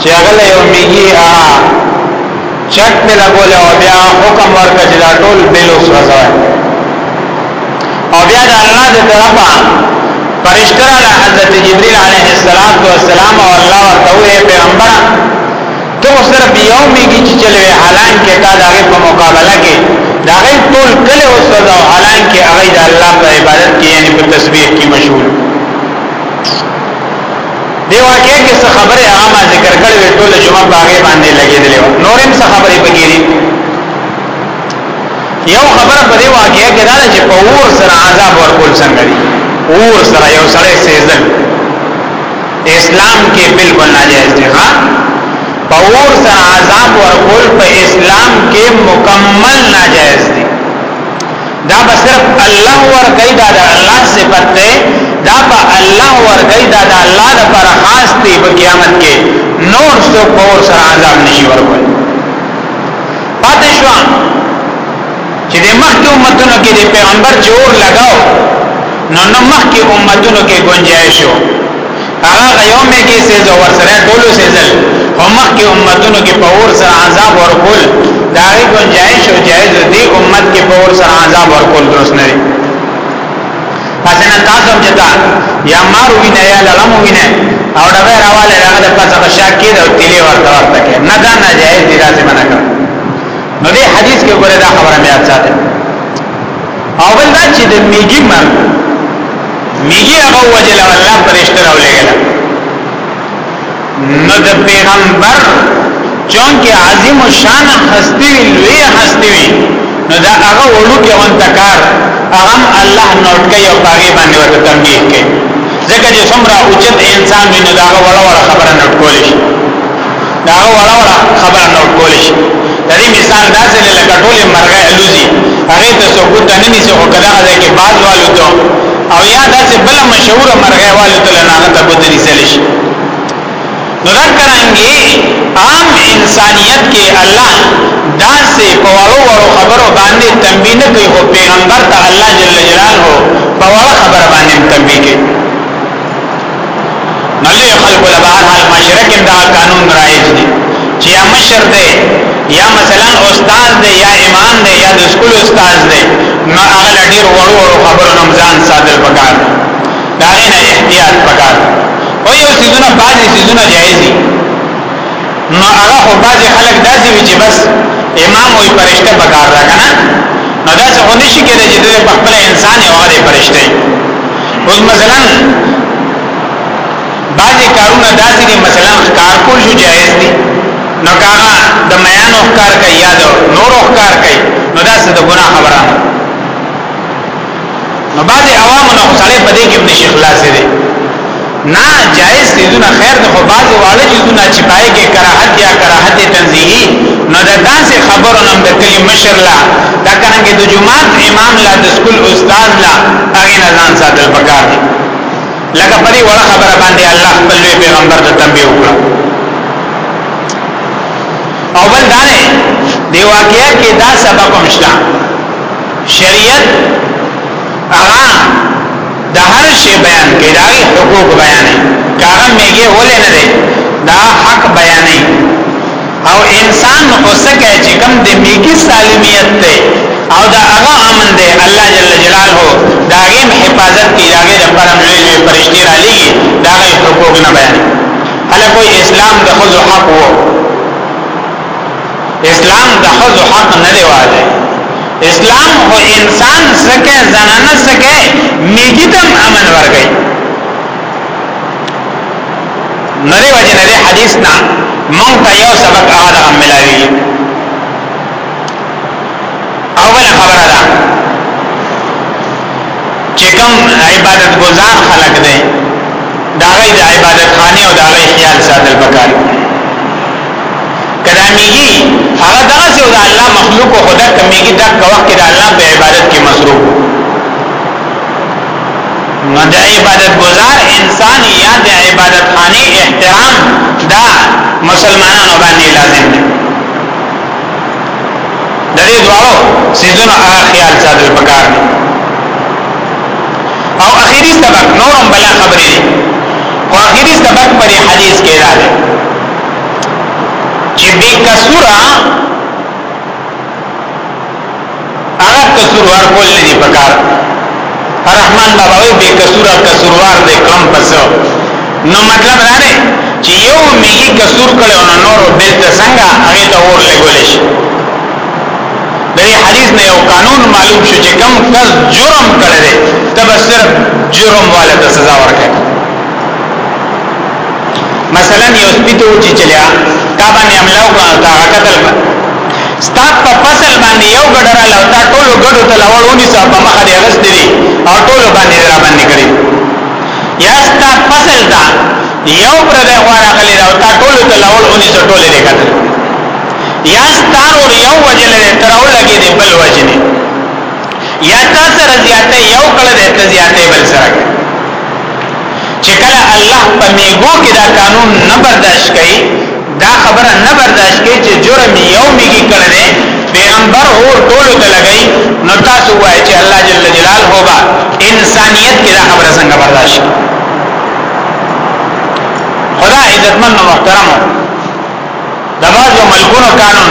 چې هغه له یو میږي هغه چک په لګول او بیا حکم ورکړ چې دا ټول بیل وسوځوي او بیا د الله د طرفه فرشتہ له حضرت جبرئیل علیه السلام او السلام او الله ورته وې پیغمبر ته صرف یو میږي چې چلوي حالانکه تا دا په مقابله کې دا غي ټول کله وسوځو حالانکه هغه د الله په عبادت کې یعنی په تسبیح کې مشغول دی واقعي کې څه خبره هغه ما ذکر کړې وې ټول جمعه باغې باندې لګېدلې و نورم څه خبرې پکې دي یو خبره په دې واقعي کې دا چې په اور سره عذاب ورکول څنګه دي اور سره یو سره سیزل اسلام کې بالکل ناجایز دی ها په اور سره عذاب ورکول په اسلام کې مکمل ناجایز دی دا به صرف الله ورکړي دا د الله صفت ده دا به الله ورکړي دا د الله لپاره خاص دی په قیامت کې نور څوک به ور سره عذاب نشي ورکول پاتې شو چې د مخکې امتونو کې د پیغمبر جوړ لگاو نو نو مخکې امتونو کې گنجائش شو هغه هغه یو مې کې سیز او ورسره ټولو سیزل او مخکې امتونو کې په اور سره عذاب ورکول دا غي گنجائش او جائز دی امت کې په اور سره عذاب ورکول درست نه دی پسنه تاسو هم جتا یا مارو وینه یا لغمو وینه او دا به راواله هغه د پاسه بشاک کې او تیلې ورته ورته کې نه دا ناجایز دی لازم نه کړ نو دې حدیث کې ګوره دا خبره مې یاد ساتي او بل دا چې د میګي مرګ میګي هغه وجل الله پرشتہ راولېګل نو د پیغمبر چون کې عظیم شان هستی وی لوی هستی وی نو دا هغه وړو کې وانتکار هغه الله نوٹ کوي او هغه باندې ورته تنبیه کوي ځکه چې څومره اوچت انسان وي نو دا هغه وړه وړه خبره نوٹ کولی شي دا وړه وړه خبره نوٹ کول شي د دې مثال داسې لکه ټوله مرغه الوزي هغه ته څوک ته نه نيسي خو کله هغه کې باز والوته او یا داسې بل مشهور مرغه والوته نه هغه ته ګوت نيسل شي نو دا کرانګي عام انسانيت کې الله داسې په وړو وړو خبرو باندې تنبيه نه کوي خو پیغمبر ته الله جل جلاله په وړو خبرو باندې تنبيه کوي نو لوی خلکو له بهر حال معاشره کې دا قانون رایج دی چې یا مشر دی یا مثلا استاد دی یا امام دی یا د سکول استاد دی نو هغه ډیر وړو وړو خبرو نوم ځان ساتل پکار دا نه احتیاط پکار او یو سيزونه بعضي سيزونه جایز دي نو هغه خو بعضي خلک داسې وي چې بس امام وي پرشته پکار راکنه نو دا څه هونه شي کېږي چې د خپل انسان او هغه پرشته اوس مثلا بعضی کارونه داسې دي مثلا ښکار کول شو جایز دي نو کاغه د میانو ښکار کوي یا د نورو ښکار کوي نو دا څه د ګناه خبره نه نو بعضی عوام نو سړی په دې کې نشي خلاصې دي نا جائز سيزونه خیر ده خو بعض واړه چیزونه چې پای کې کراهت یا کراهت تنزیهی نو د داسې خبرو نم د کلی مشر لا دا کنګه د جماعت امام لا د سکول استاد لا هغه نه ځان ساتل پکار دي لکه پرې وړه خبره باندې الله خپل پیغمبر ته تنبیه وکړه او بل دا نه دی واقعیا کې دا سبق مشته شریعت هغه د هر شی بیان کوي دا حقوق بیان کاغه میګه ولې نه دی دا حق بیان او انسان اوسکه چې کم د میګه سالمیت ته او دا هغه امن دی الله جل جلاله دا غیم حفاظت کی دا غیر پرم لوی لوی پرشتي را لګي دا غیر حقوق نه بیان هله کوئی اسلام د خود حق وو اسلام د خزو حق نه دی واده اسلام خو انسان سکه زنانه سکه میګی تم امن ورګی نری وجه نری حدیث نا مونږ ته یو سبق هغه د ملاوی اول خبره ده چې کوم عبادت گزار خلق دی دا غي د عبادت خانه او دا غي خیال ساتل پکاري کدا میږي هغه دغه څه د الله مخلوق او خدا کمیږي دا وخت کې د الله په عبادت کې مصروف نو د عبادت گزار انسان یا د عبادت خانه احترام دا مسلمانانو باندې لازم دی د دې دوارو سيزونو هغه خیال ساتل پکار دی او اخیری سبق نورم بلا خبرې او اخیری سبق پر حدیث کې راځي چې بی کسورا هغه کسوروار کول نه دی پکار رحمان بابا وی بی کسورا کسوروار دی کلم پسو نو مطلب دا دی چې یو میګي کسور کړو نو نور بل ته څنګه هغه ته اور لګول شي د حدیث نه یو قانون معلوم شو چې کم کس جرم کړی دی تب صرف جرم والا ته سزا ورکړي مثلا یو سپی ته وچی چلیا تا باندې عملو کا تا قتل کا ستا په فصل باندې یو ګډر لاو تا ټولو ګډو ته لاوړونی سا په مخه دی غست دی او ټولو باندې را باندې کړی یا ستا فصل دا یو پر د غواره غلی او تا ټولو ته لاوړونی سا ټولې دی قتل یا ستارو یو وجل دی تراو لګی دی بل وجنی یا تا سره زیاته یو کړه ده ته زیاته بل سره چې کله الله په میګو کې دا قانون نه برداشت کوي دا خبره نه برداشت کوي چې جرم یو میګي کړه ده پیغمبر هو ټول ته لګي نو تاسو وایي چې الله جل جلاله هوبا انسانیت کې دا خبره څنګه برداشت خدا عزتمن محترم د بعضو ملکونو قانون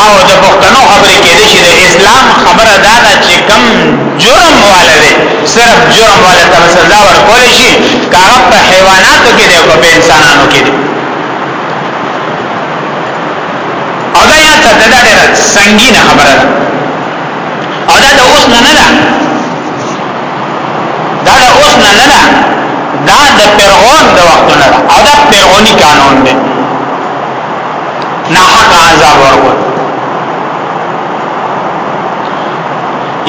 او د پښتنو خبرې کې دي چې د اسلام خبره دا ده چې کم جرم والا دی صرف جرم والا ته سزا ورکول شي کاغه په حیواناتو کې دی او په انسانانو کې دی او دا یاد ساته دا ډېره سنگینه خبره ده او دا د اوس نه نه ده دا د اوس نه نه ده دا د فرعون د وخت نه ده او دا فرعوني قانون دی نه حق عذاب ورکول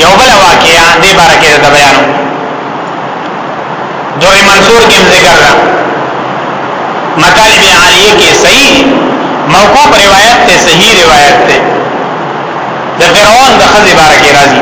یو بل واقعیا دې بار کې دا بیان دور منصور کې ذکر را مطالب عالیه کې صحیح موقوف روایت ته صحیح روایت ته د فرعون د خزې بار کې راځي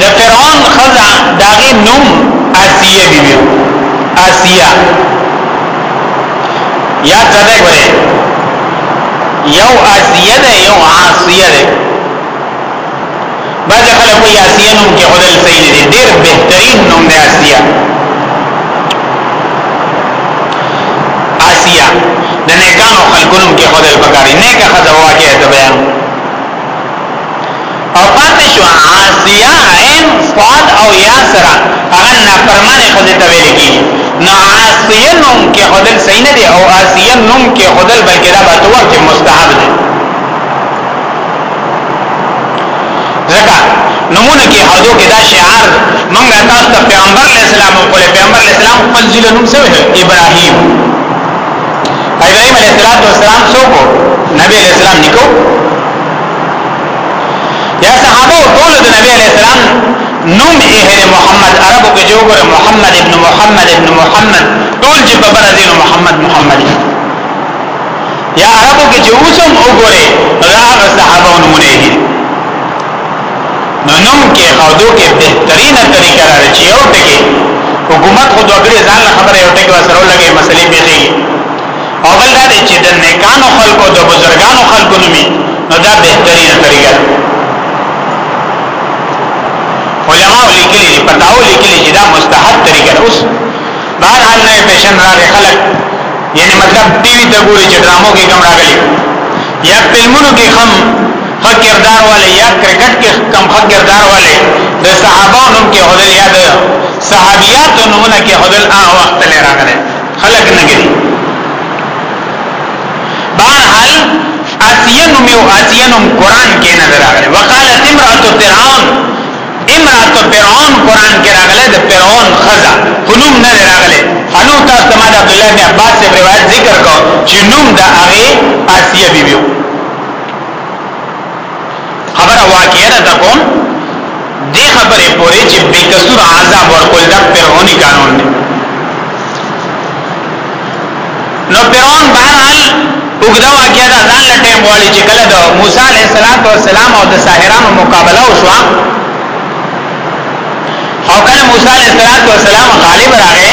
د فرعون خزا داغي نوم آسیه بیبیو آسیه یاد ساته ګوره یو آسیه ده یو عاصیه ده بعض خلک وایي آسیه نوم کې خدای صحیح دی ډیر بهترین نوم دی آسیه آسیه د نیکانو خلکونو کې خدای پکاري نیکه خزا واقعه ته بیان او پاتې شو عاصیه عین صاد او یا سره هغه نافرمانه خزه ته ویل کیږي نو عاصیه نوم کې خدل صحیح نه دی او عاصیه نوم کې خدل بلکې دا به تور کې مستحب دی ځکه نمونه کې حدو کې دا شعار موږ تاسو ته پیغمبر اسلام او پیغمبر اسلام خپل ځل نوم څه ابراهیم ابراهيم عليه السلام څوک نبی عليه السلام نکو یا صحابه ټول د نبی عليه السلام نوم یې محمد عربو کې جو ګره محمد ابن محمد ابن محمد ټول چې په بل دین محمد محمد یا عربو کې جو سم وګوره هغه صحابه نمونه دي نو نوم کېښودو کې بهترینه طریقه دا ده چې یو ټکی حکومت خو دوه ګړي ځان له خبره یو ټکی وسره ولګي مسلې پېښېږي او بل دا دی چې د نیکانو خلکو د بزرګانو خلکو نومي نو دا بهترینه طریقه ده علماء لیکلي دي پتاو لیکلي چې دا مستحب طریقه ده اوس بهر حال نه پیشن راغی خلک یعنی مطلب ټي وي ته ګوري چې ډرامو کې کم راغلي یا فلمونو کې هم خکردار والے یا کرکټ کې کم خکردار والے د صحابه نوم کې هدل یا د صحابيات نومونه کې هدل هغه وخت لري راغلي خلک نه ګري بهرحال اسیه نوم یو اسیه نوم قران کې نه راغلي وقالت امراه فرعون امراه فرعون قران کې راغلي د فرعون خزا خنوم نه راغلي انو تاسو د عبد الله بن عباس روایت ذکر کو چې نوم د هغه اسیه بیبیو بی خبره واقعي ده تکوم دې خبره پورې چې بے قصور عذاب ورکول د فرعوني قانون دی نو فرعون بهرحال وګدا واقعیا دا ځان له ټیم والی چې کله د موسی علیه السلام او د ساحرانو مقابله وشو او کله موسی علیه السلام غالب راغی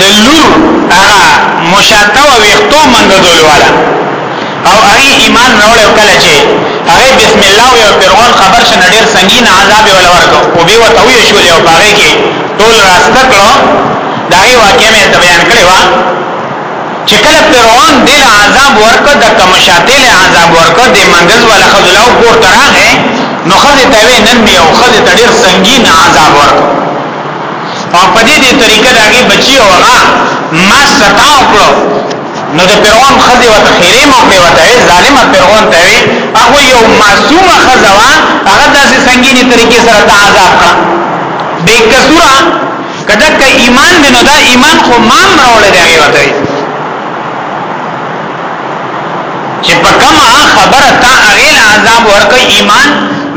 د لور هغه مشاته او ویختو منځول والا او هغه ایمان راوړ او کله چې هغه بسم الله او فرعون خبر شنه ډیر سنگین عذاب ول ورکو او به وته وی شو له پاره کې ټول راسته کړو دا یو واقعې مې بیان کړی و چې کله فرعون د عذاب ورکو د کمشاته له عذاب ورکو د منګز ولا خذلاو کور تراغه نو خذ ته نن یو خذ ته ډیر سنگین عذاب ورکو او په دې دې طریقه داګه بچی او هغه ما ستا وکړو نو د فرعون خزه وت خیره مو کړو ته ظالم فرعون ته وی هغه یو معصوم خزه وا هغه داسې سنگینی طریقې سره ته عذاب کړه بے قصورا کدا ک ایمان دې نو دا ایمان خو ما مروړل دی هغه وته چې په کومه خبره تا هغه له عذاب ورکړ ایمان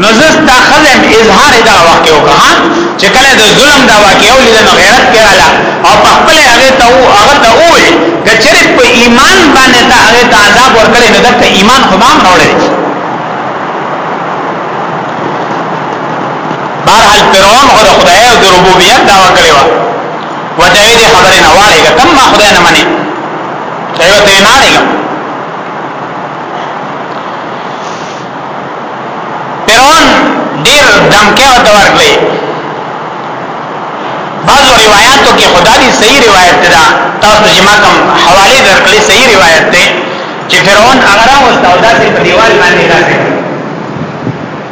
نو زستا خزم اظهار دا واقع وکړه چې کله د ظلم دا واقع او لیدل غیرت کړه او په خپل هغه ته او هغه ته وې کچره په ایمان باندې دا هغه ته عذاب ورکړي نو دغه ایمان خو هم راوړي بهرحال فرعون خو د خدای او د ربوبیت دا وکړي و وجه دې خبره نه واړي کته ما خدای نه مني چایو ته نه لرم فرعون ډیر دمکه ورته ورکړي بعضو روایتو کې خدا دې صحیح روایت ده تاسو چې ما کوم حواله درکړي صحیح روایت ده چې فرعون هغه راوستاو داسې په دیوال باندې راځي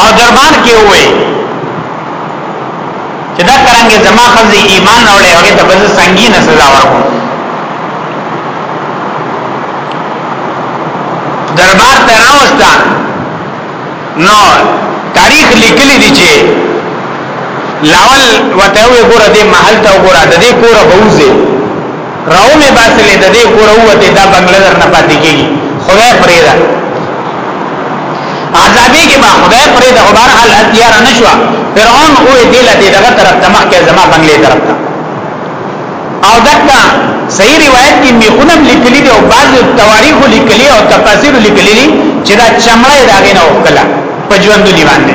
او دربان کې وې چې دا څنګه زما خزي ایمان راوړې هغه ته بز سنگینه سزا ورکوم دربار ته راوستا نو تاریخ لیکلی دی چې لاول وته وګوره دې محل ته وګوره دې کور بوزي راو می باسلې د دې کور وته دا بنگله در نه پاتې کیږي خدای پرېدا عذابې کې با خدای پرېدا خو بهر حال اتیار نشوا فرعون او دې لته دغه طرف ته مخکې زما بنگلې طرف ته او دکا صحیح روایت کې میخونم لیکلي دي او بعض تواریخ لیکلي او تفاسیر لیکلي دي چې دا چمړې داګه نه وکړه په ژوند دی باندې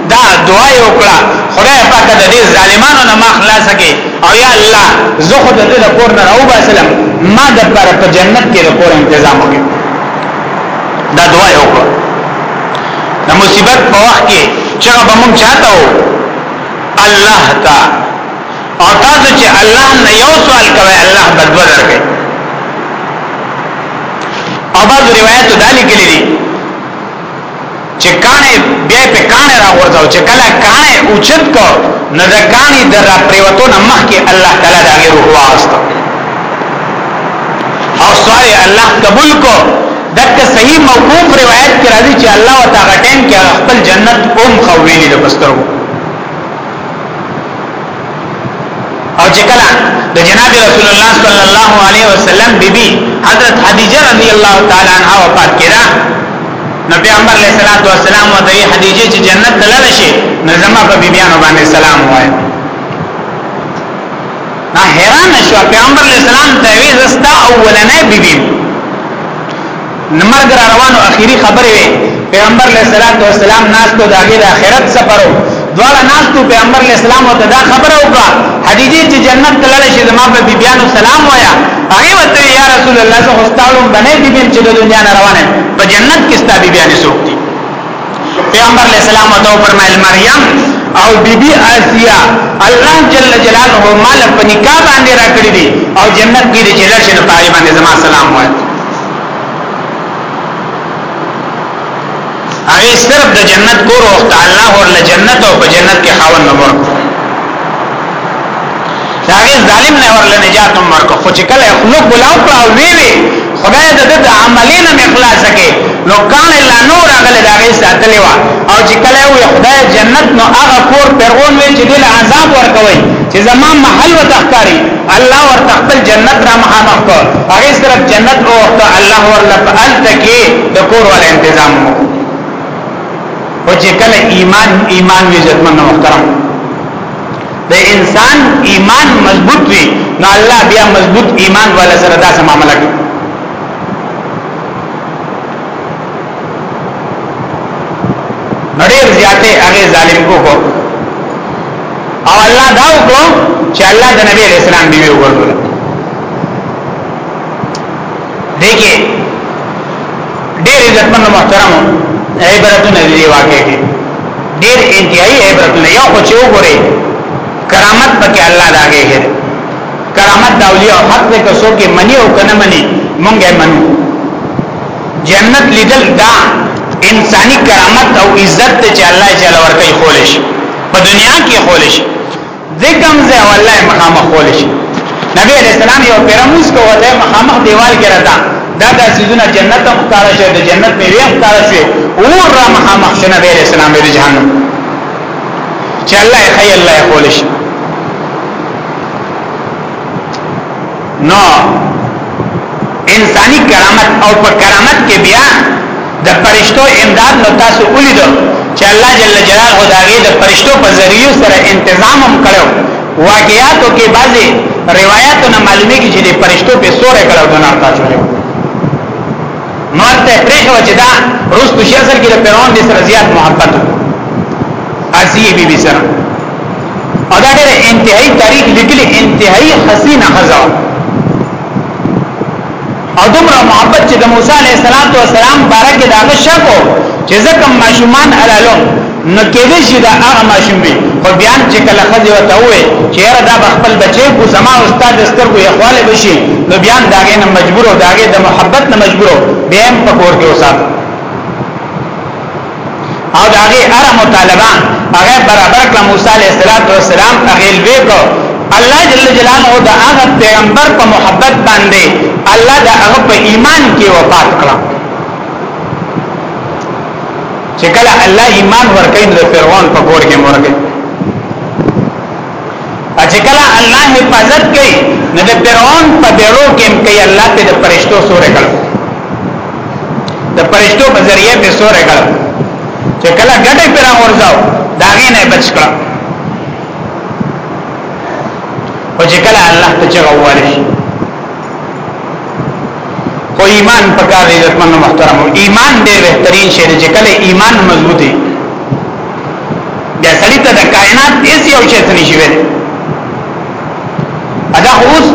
دا دعا یې وکړه خدای پاک د دې ظالمانو نه ما خلاص کړي او یا الله زه خو د دې د کور نه راو باسلم ما د پر په جنت کې د کور تنظیم وکړي دا دعا یې وکړه د مصیبت په وخت کې چې به مونږ چاته و الله تا او تاسو چې الله نه یو سوال کوي الله بدل درکړي او بعض روایتو دالي کې لري چې کانه بیا په کانه راغورځاو چې کله کانه اوچت کو نو د کانه د را پریوتو نه مخکې الله تعالی دا غیر هو واست او سوال الله قبول کو دغه صحیح موقوف روایت کې راځي چې الله تعالی ټیم کې خپل جنت اوم خوویلی د پسترو او چې کله د جناب رسول الله صلی الله علیه وسلم بیبي حضرت خدیجه رضی الله تعالی عنها وفات کړه نو پیغمبر علیه الصلاۃ والسلام او د خدیجه چې جنت ته لاړ شي نو زما په بیبيانو باندې سلام وایي نا حیران شو پیغمبر علیه السلام ته وی زستا اولنې بیبي نمرګ را روانو اخیری خبرې وي پیغمبر علیہ الصلوۃ والسلام ناستو د هغه د آخرت سفرو دواړه ناستو پیغمبر علیہ السلام او دا خبره وکړه حدیثه چې جنت تلل شي زما په بیبيانو سلام وایا هغه وته یا رسول الله زه هوستالم بنه بیبیم چې د دنیا نه روانه په جنت کې ستا بیبيانې څوک دي پیغمبر علیہ السلام او دا فرمایل مریم او بیبي آسیا الله جل جلاله مال په نکاح باندې راکړي دي او جنت کې دي چې لرشن پای باندې زما سلام وایا هغه صرف د جنت کور او الله ورله جنت او په جنت کې خاوند نمبر دا هغه ظالم نه ورله نجات نمبر کو خو چې کله خلق بلاو کړ او وی وی خدای د د عملین مخلاص کې نو کان الا نور هغه د هغه ساتلی و او چې کله وی خدای جنت نو هغه کور پرون وی چې د عذاب ورکوي چې زمام محل وتخکاری الله ورته خپل جنت را مخامخ کو هغه سره جنت او ته الله ورله په التکی د کور ول تنظیم او چې کله ایمان ایمان وی عزتمن محترم د انسان ایمان مضبوط وي نو الله بیا مضبوط ایمان والا سره دا سم معاملہ کوي نړۍ زیاته هغه ظالم کو او الله دا وکړو چې الله د نبی علیہ السلام بیوی وګرځول دیکھیں ډېر عزتمن محترم عبرتونه دی واقع دي ډېر انتهایی عبرتونه یو خو چې وګوري کرامت پکې الله داګه هي کرامت د اولیاء حق دې کسو کې منی او کنه منی مونږه منو جنت لیدل دا انساني کرامت او عزت چې الله جل ورکه خولش په دنیا کې خول شي ذکم زه والله مخامخ خول شي نبی علیہ السلام یو پیرموس کوته مخامخ دیوال کې راته دا د سيزونه جنت هم ښکار شي د جنت میوه هم ښکار شي اور را مخامخ شي نبی علیہ السلام د جهنم چې الله خیر الله خول شي نو انساني کرامت او په کرامت کې بیا د پرشتو امداد نو تاسو ولیدو چې الله جل جلاله داګه د پرشتو په ذریعہ سره تنظیم هم کړو واقعاتو کې بعضي روایتو نه معلومه کې چې د پرشتو په سورې کړو د نار تاسو له مرته پرېښو چې دا روس په شي اصل کې د پیرون د سره زیات محبت اسی بی بی سره او دا ډېر انتهایی تاریخ لیکلی انتهایی حسینه خزا او دومره محبت چې د موسی علیه السلام بارک دا غشکو چې زکه ماشومان علالو نو کې دې شي دا هغه ماشوم وي خو بیان چې کله خځه وته وي چې یاره دا خپل بچي کو زما استاد سترګو یې خواله بشي نو بیان داګه نه مجبور او داګه د محبت نه مجبور به هم پکور کې وسات او دا غي ار مطالبه هغه برابر کړ موسی عليه السلام هغه لوي کو الله جل جلاله دا هغه پیغمبر په محبت باندې الله دا هغه په ایمان کې وفات کړ چې کله الله ایمان ورکړي د فرعون په کور کې مرګ چې کله الله حفاظت کوي نو د فرعون په بیرو کې کوي الله ته د فرشتو سورې کړ د فرشتو په ذریعه په سورې کړ چې کله ګټه پر اورځاو دا غي نه بچ کړ او چې کله الله ته چغواله شي خو ایمان پکار دی د محترم ایمان ډېر بهترین شی دی چې کله ایمان مضبوطی بیا سړی ته د کائنات هیڅ یو شی څه نشي ویل ادا اوس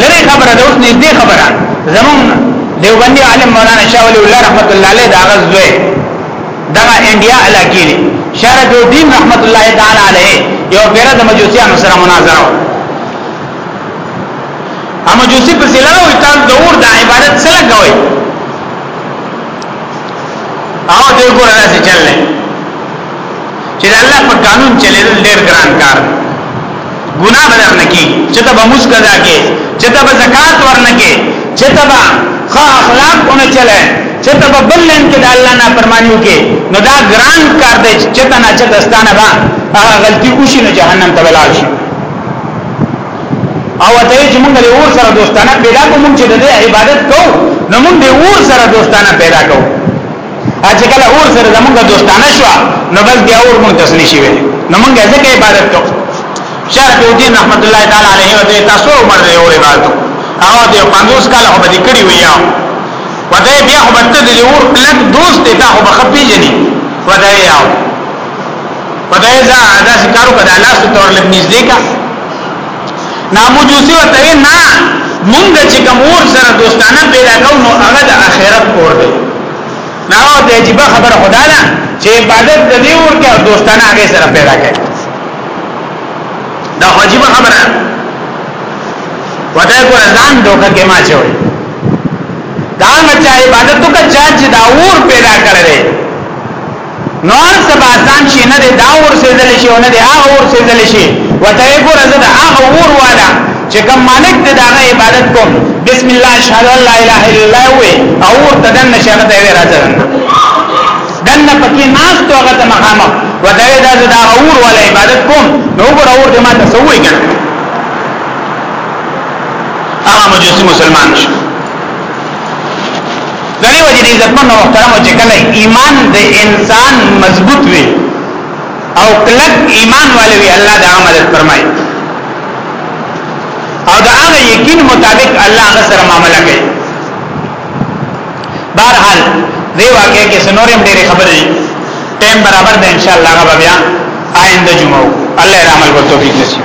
لری خبره ده اوس نږدې خبره زمون دیوبندی عالم مولانا شاه ولی الله رحمت الله علیه دا غزوه دا انډیا علاقې دی شارق الدین رحمت الله تعالی علیه یو پیره د مجوسیانو سره مناظره و امجوسی په سلاو تاسو د اور د عبادت سره کوي او دې ګور راځي چللې چې الله په قانون چلېل ډېر ګران کار ګناه بدر نکي چې ته به موس قضا کې چې ته به زکات ورنکې چې ته به ښه اخلاق اونې چلې چې ته په بل لین کې د الله نه فرمانیو کې نو دا ګران کار دی چې ته نه چې دستانه با هغه غلطي وشي نو جهنم ته ولاړ شي او ته چې موږ له اور سره دوستانه پیدا کوم چې د عبادت کو نو موږ د اور سره دوستانه پیدا کو اځ کله اور سره زموږ دوستانه شو نو بس بیا اور مونږ تسلی شي نو موږ ځکه عبادت کو شرف الدین رحمت الله تعالی علیه و دې تاسو عمر له اور عبادت او دې 50 کال هو دې کړی ویا وته بیا هو ته دې اور کلک دوست ته هو بخپې جنې وته یاو خدای ځا دا سکارو کدا لاس تور لګ نږدې کا ناموجوسی وته نه مونږ چې کوم ور سره دوستانه پیدا کوو نو هغه د اخرت کور دی نه او د عجیب خبر خدا نه چې عبادت د دې ور کې دوستانه هغه سره پیدا کړي دا عجیب خبره وته کو ځان دوکه کې ما چوي دا مچا عبادت تو کا چا چې دا ور پیدا کړي نور سبا ځان شي نه دا اور سېدل شي او نه دا اور سېدل شي وته ګوره زه دا هغه اور والا چې کوم مالک دې دا عبادت کوم بسم الله اشهد ان لا اله الا الله وي او اور تدن نشه ته وي راځه دن پکې ناس تو هغه ته مخامه وته دا زه دا اور والا عبادت کوم نو ګوره اور دې ما ته سوې کړ هغه مجوسي مسلمان شو دغه وجه دې عزتمن او محترم چې کله ایمان د انسان مضبوط وي او کلک ایمان والے وي الله دا مدد فرمایي او دا هغه یقین مطابق الله هغه سره معاملہ کوي بهرحال دې واقعې کې سنورم ډېرې خبرې ټیم برابر ده ان شاء الله غو بیا آئنده جمعه الله رحمت او توفیق نصیب